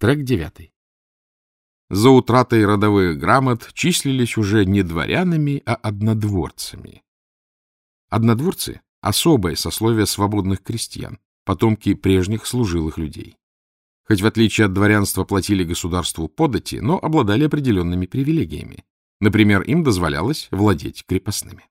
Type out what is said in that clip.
Трек девятый. За утратой родовых грамот числились уже не дворянами, а однодворцами. Однодворцы — особое сословие свободных крестьян, потомки прежних служилых людей. Хоть в отличие от дворянства платили государству подати, но обладали определенными привилегиями. Например, им дозволялось владеть крепостными.